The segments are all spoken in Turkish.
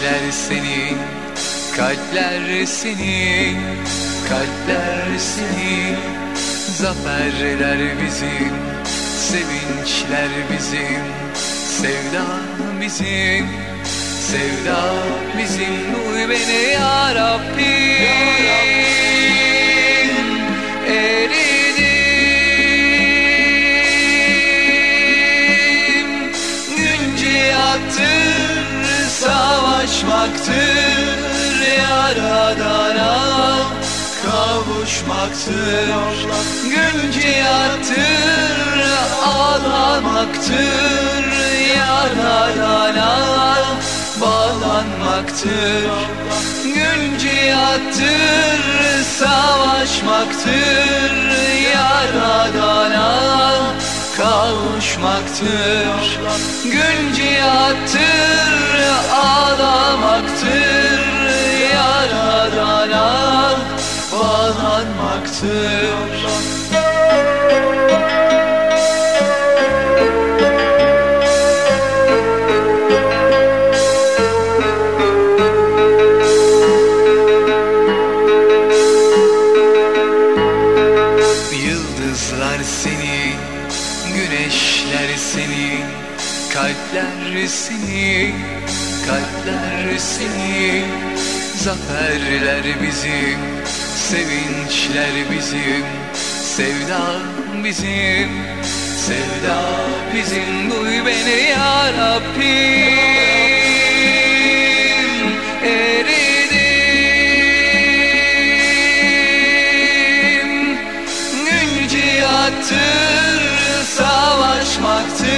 Güneşler senin Kalpler senin Kalpler senin Zaferler bizim Sevinçler bizim Sevda bizim Sevda bizim. Duy beni ya Rabbi Savaşmaktır Yaradana Kavuşmaktır. Gün cihattır Ağlamaktır Yaradana Bağlanmaktır. Gün cihattır Savaşmaktır Yaradana Kavuşmaktır. Gün cihattır Yıldızlar senin, güneşler senin, kalpler senin, kalpler senin, zaferler bizim, sevinçler bizim, sevda bizim, sevda bizim, duy beni ya Rabbim. Eridim Gün cihattır Savaşmaktır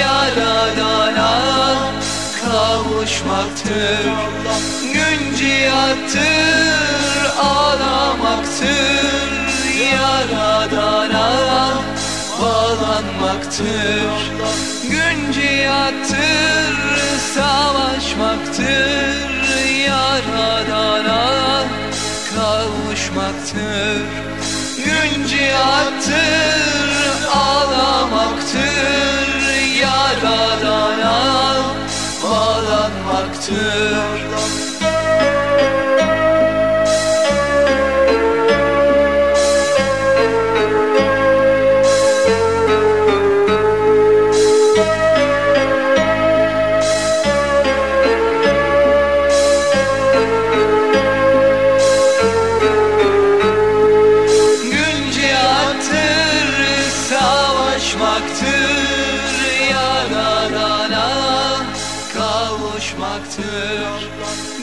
Yaradana Kavuşmaktır Gün cihattır Ağlamaktır Yaradana Bağlanmaktır. Gün cihattır Savaşmaktır. Yaradana Kavuşmaktır. Gün cihattır Ağlamaktır. Yaradana Bağlanmaktır Savaşmaktır Yaradana Kavuşmaktır